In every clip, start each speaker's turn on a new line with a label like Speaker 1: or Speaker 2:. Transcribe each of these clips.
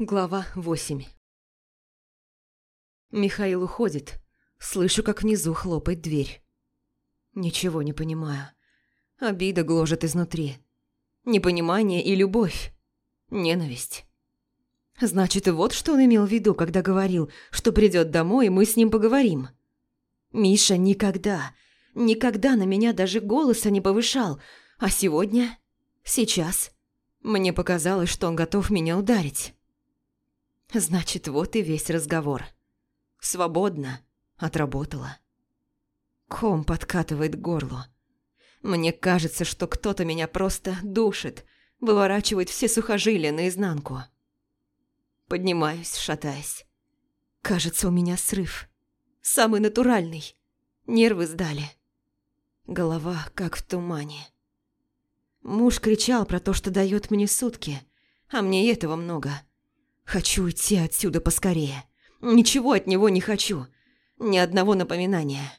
Speaker 1: Глава 8 Михаил уходит. Слышу, как внизу хлопает дверь. Ничего не понимаю. Обида гложет изнутри. Непонимание и любовь. Ненависть. Значит, вот что он имел в виду, когда говорил, что придет домой, и мы с ним поговорим. Миша никогда, никогда на меня даже голоса не повышал. А сегодня, сейчас, мне показалось, что он готов меня ударить. Значит, вот и весь разговор. Свободно. Отработала. Ком подкатывает к горлу. Мне кажется, что кто-то меня просто душит, выворачивает все сухожилия наизнанку. Поднимаюсь, шатаясь. Кажется, у меня срыв. Самый натуральный. Нервы сдали. Голова как в тумане. Муж кричал про то, что дает мне сутки, а мне этого много. Хочу уйти отсюда поскорее. Ничего от него не хочу. Ни одного напоминания.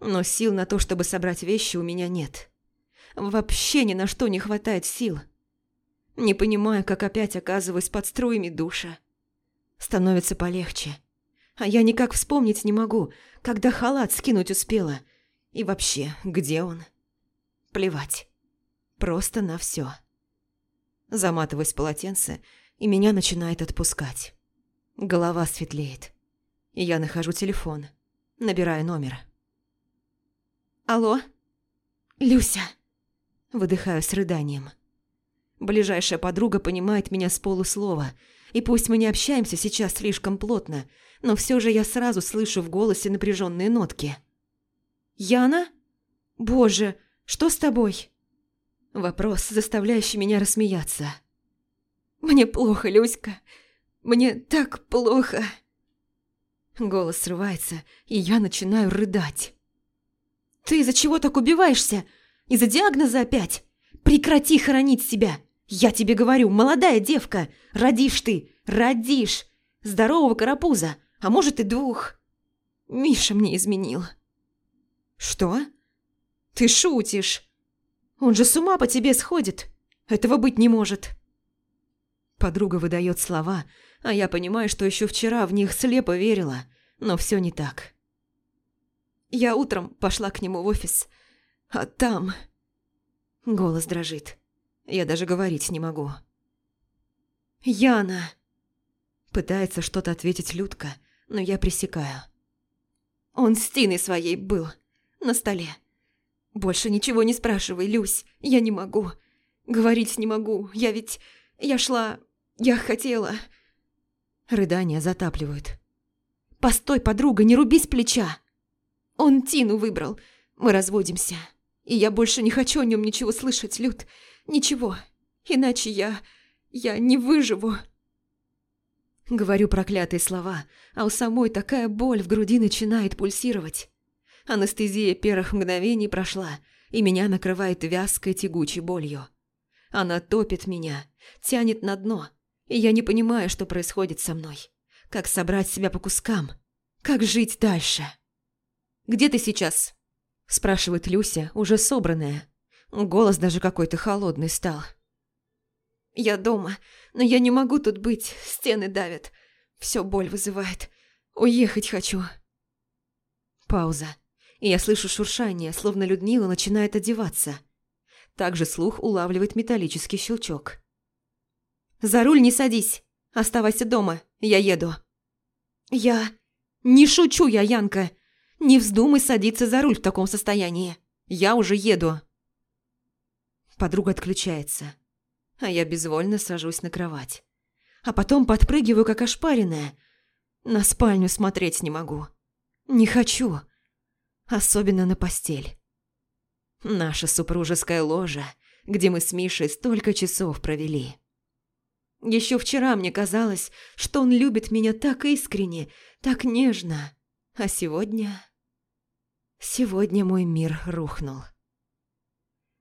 Speaker 1: Но сил на то, чтобы собрать вещи, у меня нет. Вообще ни на что не хватает сил. Не понимаю, как опять оказываюсь под струями душа. Становится полегче. А я никак вспомнить не могу, когда халат скинуть успела. И вообще, где он? Плевать. Просто на все. Заматываюсь в полотенце и меня начинает отпускать. Голова светлеет. Я нахожу телефон, набираю номер. «Алло? Люся!» Выдыхаю с рыданием. Ближайшая подруга понимает меня с полуслова, и пусть мы не общаемся сейчас слишком плотно, но все же я сразу слышу в голосе напряженные нотки. «Яна? Боже, что с тобой?» Вопрос, заставляющий меня рассмеяться. «Мне плохо, Люська. Мне так плохо». Голос срывается, и я начинаю рыдать. «Ты из-за чего так убиваешься? Из-за диагноза опять? Прекрати хоронить себя! Я тебе говорю, молодая девка! Родишь ты! Родишь! Здорового карапуза, а может и двух!» Миша мне изменил. «Что? Ты шутишь? Он же с ума по тебе сходит! Этого быть не может!» Подруга выдает слова, а я понимаю, что еще вчера в них слепо верила, но все не так. Я утром пошла к нему в офис, а там... Голос дрожит. Я даже говорить не могу. «Яна!» Пытается что-то ответить Людка, но я пресекаю. Он с Тиной своей был, на столе. Больше ничего не спрашивай, Люсь, я не могу. Говорить не могу, я ведь... Я шла я хотела...» Рыдания затапливают. «Постой, подруга, не руби с плеча!» «Он Тину выбрал. Мы разводимся. И я больше не хочу о нем ничего слышать, Люд. Ничего. Иначе я... я не выживу». Говорю проклятые слова, а у самой такая боль в груди начинает пульсировать. Анестезия первых мгновений прошла, и меня накрывает вязкой тягучей болью. Она топит меня, тянет на дно, и я не понимаю, что происходит со мной. Как собрать себя по кускам? Как жить дальше? «Где ты сейчас?» – спрашивает Люся, уже собранная. Голос даже какой-то холодный стал. «Я дома, но я не могу тут быть, стены давят. Все боль вызывает. Уехать хочу». Пауза. И я слышу шуршание, словно Людмила начинает одеваться. Также слух улавливает металлический щелчок. За руль не садись. Оставайся дома. Я еду». «Я... не шучу я, Янка. Не вздумай садиться за руль в таком состоянии. Я уже еду». Подруга отключается, а я безвольно сажусь на кровать. А потом подпрыгиваю, как ошпаренная. На спальню смотреть не могу. Не хочу. Особенно на постель. Наша супружеская ложа, где мы с Мишей столько часов провели. Еще вчера мне казалось, что он любит меня так искренне, так нежно. А сегодня... Сегодня мой мир рухнул.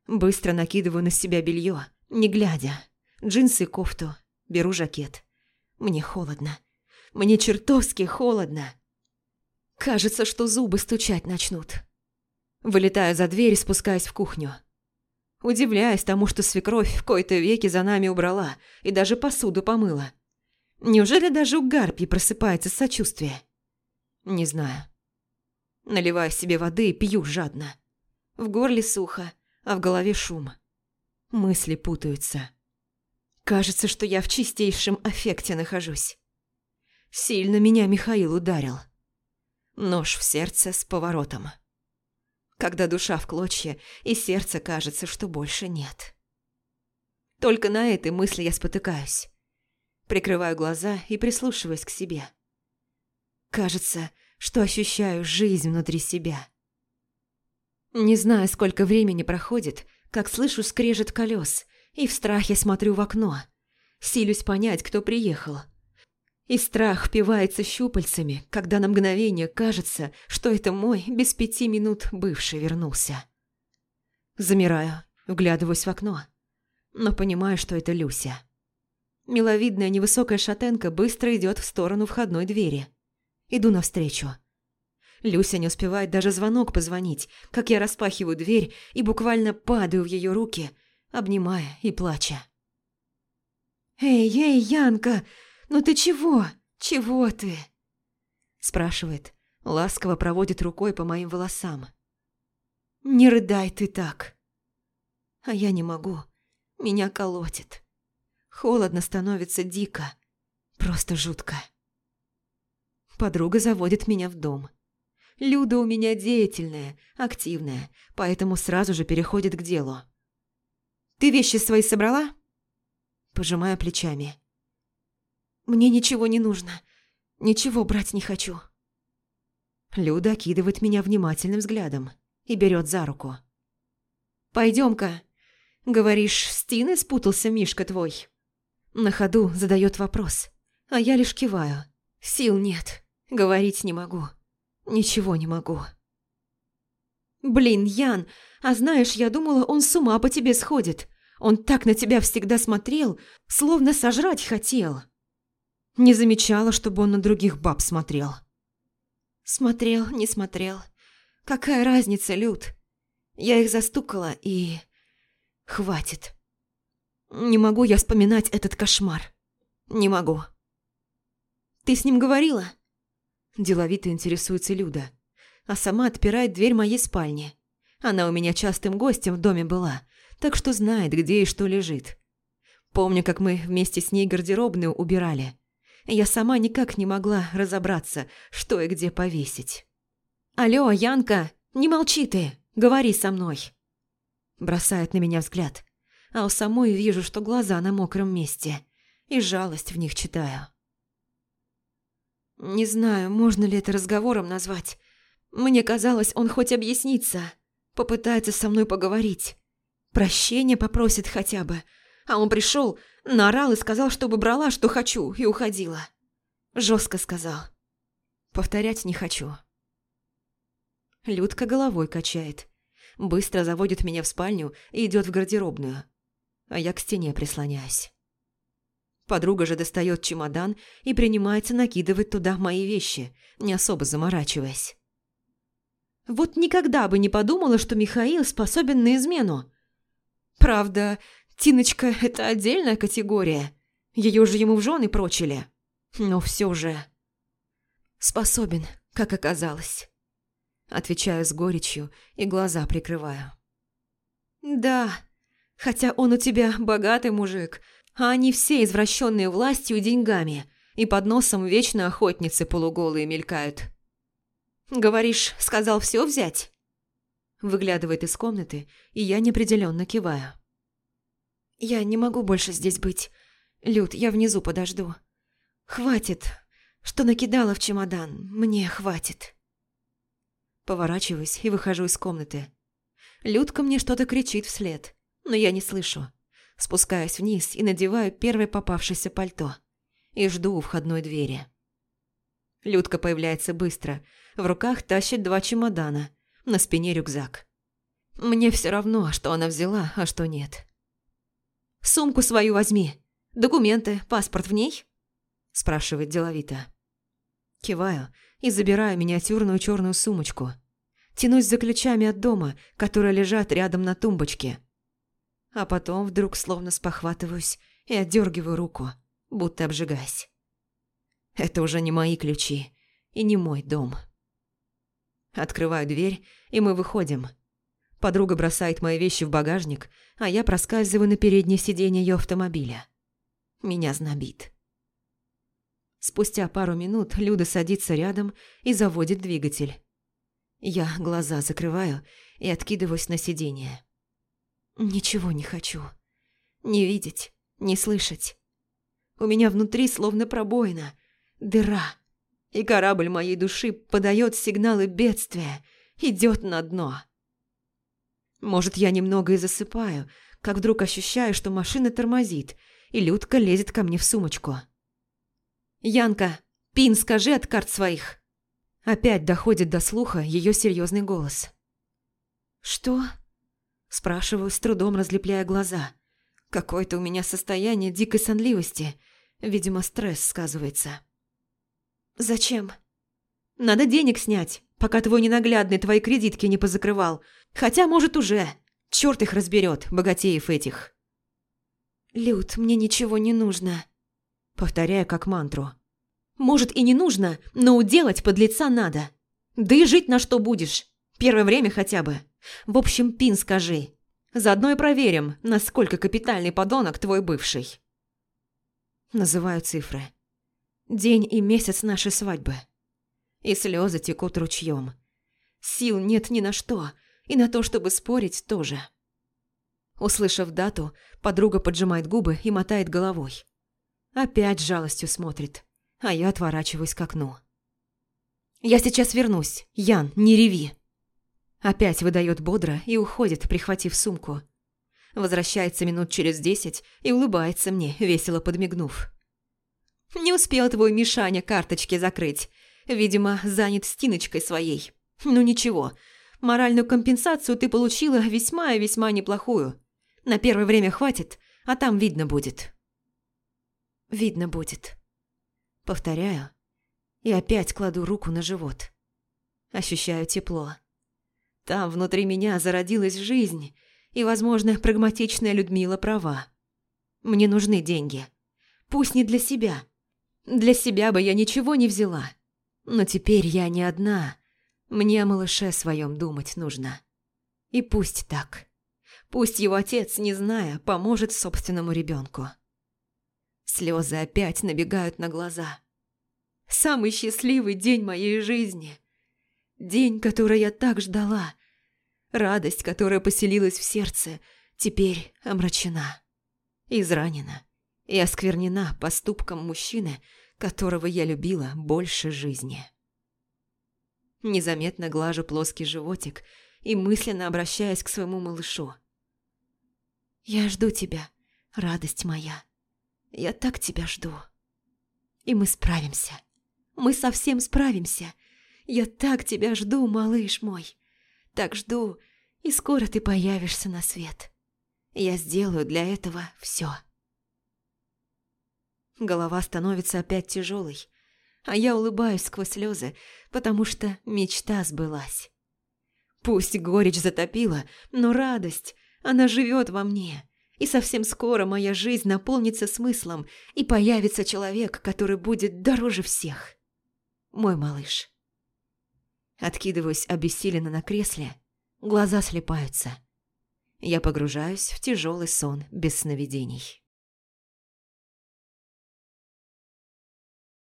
Speaker 1: Быстро накидываю на себя белье, не глядя. Джинсы кофту. Беру жакет. Мне холодно. Мне чертовски холодно. Кажется, что зубы стучать начнут. Вылетаю за дверь и спускаюсь в кухню. Удивляясь тому, что свекровь в кои-то веки за нами убрала и даже посуду помыла. Неужели даже у Гарпи просыпается сочувствие? Не знаю. Наливаю себе воды и пью жадно. В горле сухо, а в голове шум. Мысли путаются. Кажется, что я в чистейшем аффекте нахожусь. Сильно меня Михаил ударил. Нож в сердце с поворотом. Когда душа в клочья, и сердце кажется, что больше нет. Только на этой мысли я спотыкаюсь. Прикрываю глаза и прислушиваюсь к себе. Кажется, что ощущаю жизнь внутри себя. Не знаю, сколько времени проходит, как слышу скрежет колес, и в страхе смотрю в окно. Силюсь понять, кто приехал. И страх впивается щупальцами, когда на мгновение кажется, что это мой без пяти минут бывший вернулся. Замираю, вглядываюсь в окно, но понимаю, что это Люся. Миловидная невысокая шатенка быстро идет в сторону входной двери. Иду навстречу. Люся не успевает даже звонок позвонить, как я распахиваю дверь и буквально падаю в ее руки, обнимая и плача. «Эй, эй, Янка, ну ты чего? Чего ты?» Спрашивает, ласково проводит рукой по моим волосам. «Не рыдай ты так!» А я не могу, меня колотит. Холодно становится дико. Просто жутко. Подруга заводит меня в дом. Люда у меня деятельная, активная, поэтому сразу же переходит к делу. «Ты вещи свои собрала?» Пожимаю плечами. «Мне ничего не нужно. Ничего брать не хочу». Люда окидывает меня внимательным взглядом и берет за руку. «Пойдем-ка. Говоришь, с Тиной спутался Мишка твой?» На ходу задает вопрос, а я лишь киваю. Сил нет, говорить не могу. Ничего не могу. «Блин, Ян, а знаешь, я думала, он с ума по тебе сходит. Он так на тебя всегда смотрел, словно сожрать хотел». Не замечала, чтобы он на других баб смотрел. Смотрел, не смотрел. Какая разница, Люд? Я их застукала и... Хватит. Не могу я вспоминать этот кошмар. Не могу. Ты с ним говорила? Деловито интересуется Люда, а сама отпирает дверь моей спальни. Она у меня частым гостем в доме была, так что знает, где и что лежит. Помню, как мы вместе с ней гардеробную убирали. Я сама никак не могла разобраться, что и где повесить. «Алло, Янка, не молчи ты, говори со мной!» Бросает на меня взгляд а у самой вижу, что глаза на мокром месте, и жалость в них читаю. Не знаю, можно ли это разговором назвать. Мне казалось, он хоть объяснится, попытается со мной поговорить. Прощения попросит хотя бы. А он пришел, наорал и сказал, чтобы брала, что хочу, и уходила. Жестко сказал. Повторять не хочу. Людка головой качает. Быстро заводит меня в спальню и идет в гардеробную а я к стене прислоняюсь. Подруга же достает чемодан и принимается накидывать туда мои вещи, не особо заморачиваясь. Вот никогда бы не подумала, что Михаил способен на измену. Правда, Тиночка – это отдельная категория. Ее же ему в жены прочили. Но все же... Способен, как оказалось. Отвечаю с горечью и глаза прикрываю. Да, Хотя он у тебя богатый мужик, а они все извращенные властью и деньгами, и под носом вечно охотницы полуголые мелькают. «Говоришь, сказал все взять?» Выглядывает из комнаты, и я неопределенно киваю. «Я не могу больше здесь быть. Люд, я внизу подожду. Хватит. Что накидала в чемодан, мне хватит». Поворачиваюсь и выхожу из комнаты. Людка мне что-то кричит вслед но я не слышу. Спускаюсь вниз и надеваю первое попавшееся пальто. И жду у входной двери. Людка появляется быстро. В руках тащит два чемодана. На спине рюкзак. Мне все равно, что она взяла, а что нет. «Сумку свою возьми. Документы, паспорт в ней?» Спрашивает деловито. Киваю и забираю миниатюрную черную сумочку. Тянусь за ключами от дома, которые лежат рядом на тумбочке а потом вдруг словно спохватываюсь и отдергиваю руку, будто обжигаясь. Это уже не мои ключи и не мой дом. Открываю дверь, и мы выходим. Подруга бросает мои вещи в багажник, а я проскальзываю на переднее сиденье ее автомобиля. Меня знобит. Спустя пару минут Люда садится рядом и заводит двигатель. Я глаза закрываю и откидываюсь на сиденье. Ничего не хочу. Не видеть, не слышать. У меня внутри словно пробоина, дыра. И корабль моей души подает сигналы бедствия, идет на дно. Может, я немного и засыпаю, как вдруг ощущаю, что машина тормозит, и Людка лезет ко мне в сумочку. «Янка, пин скажи от карт своих!» Опять доходит до слуха ее серьезный голос. «Что?» Спрашиваю, с трудом разлепляя глаза. Какое-то у меня состояние дикой сонливости. Видимо, стресс сказывается. «Зачем?» «Надо денег снять, пока твой ненаглядный твои кредитки не позакрывал. Хотя, может, уже. Черт их разберет, богатеев этих». «Люд, мне ничего не нужно», — повторяя как мантру. «Может, и не нужно, но уделать под лица надо. Да и жить на что будешь. Первое время хотя бы. В общем, пин скажи. Заодно и проверим, насколько капитальный подонок твой бывший». Называю цифры. День и месяц нашей свадьбы. И слезы текут ручьем. Сил нет ни на что, и на то, чтобы спорить, тоже. Услышав дату, подруга поджимает губы и мотает головой. Опять жалостью смотрит, а я отворачиваюсь к окну. «Я сейчас вернусь. Ян, не реви!» Опять выдает бодро и уходит, прихватив сумку. Возвращается минут через десять и улыбается мне, весело подмигнув. «Не успел твой Мишаня карточки закрыть. Видимо, занят стиночкой своей. Ну ничего, моральную компенсацию ты получила весьма и весьма неплохую. На первое время хватит, а там видно будет. Видно будет. Повторяю. И опять кладу руку на живот. Ощущаю тепло. Там внутри меня зародилась жизнь, и, возможно, прагматичная Людмила права. Мне нужны деньги. Пусть не для себя. Для себя бы я ничего не взяла. Но теперь я не одна. Мне о малыше своем думать нужно. И пусть так. Пусть его отец, не зная, поможет собственному ребенку. Слезы опять набегают на глаза. Самый счастливый день моей жизни. День, который я так ждала. Радость, которая поселилась в сердце, теперь омрачена, изранена и осквернена поступком мужчины, которого я любила больше жизни. Незаметно глажу плоский животик и мысленно обращаясь к своему малышу – я жду тебя, радость моя. Я так тебя жду. И мы справимся. Мы совсем справимся. Я так тебя жду, малыш мой. Так жду, и скоро ты появишься на свет. Я сделаю для этого все. Голова становится опять тяжелой, а я улыбаюсь сквозь слезы, потому что мечта сбылась. Пусть горечь затопила, но радость, она живет во мне. И совсем скоро моя жизнь наполнится смыслом, и появится человек, который будет дороже всех. Мой малыш. Откидываюсь обессиленно на кресле, глаза слепаются. Я погружаюсь в тяжелый сон без сновидений.